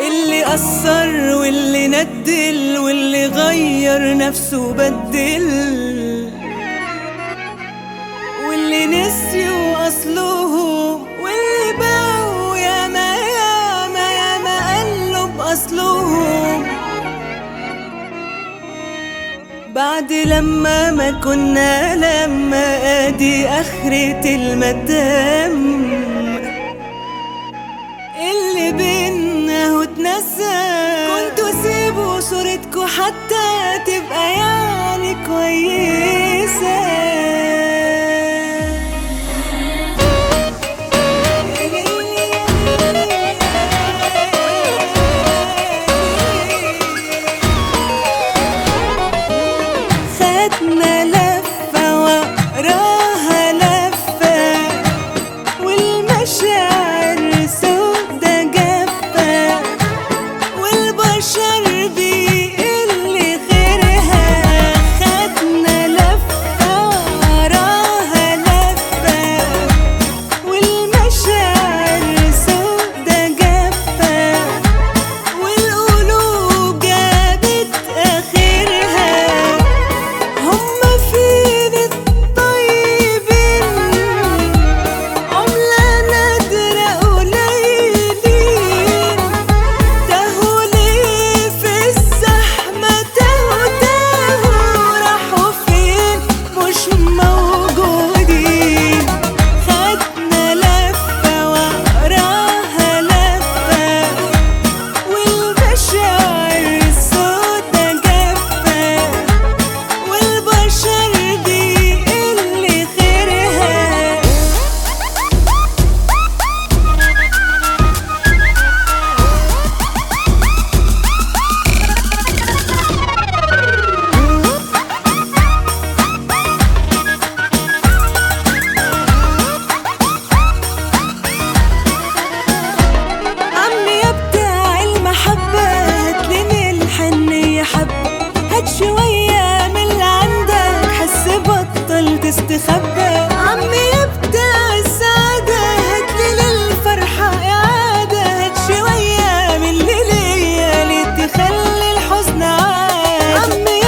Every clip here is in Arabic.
اللي أثر واللي ندل واللي غير نفسه وبدل واللي نسي وأصله بعد لما ما كنا لما أدي آخرة المدام. اللي بينا هو اتنسى كنتوا سيبوا صورتكوا حتى تبقى يعني تتخبى عمي السعادة هاتلي للفرحة إعادة. شوية من ليالي تخلي الحزن عاد. عمي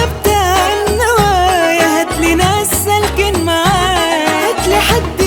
النوايا. هاتلي ناس سالكين هاتلي حد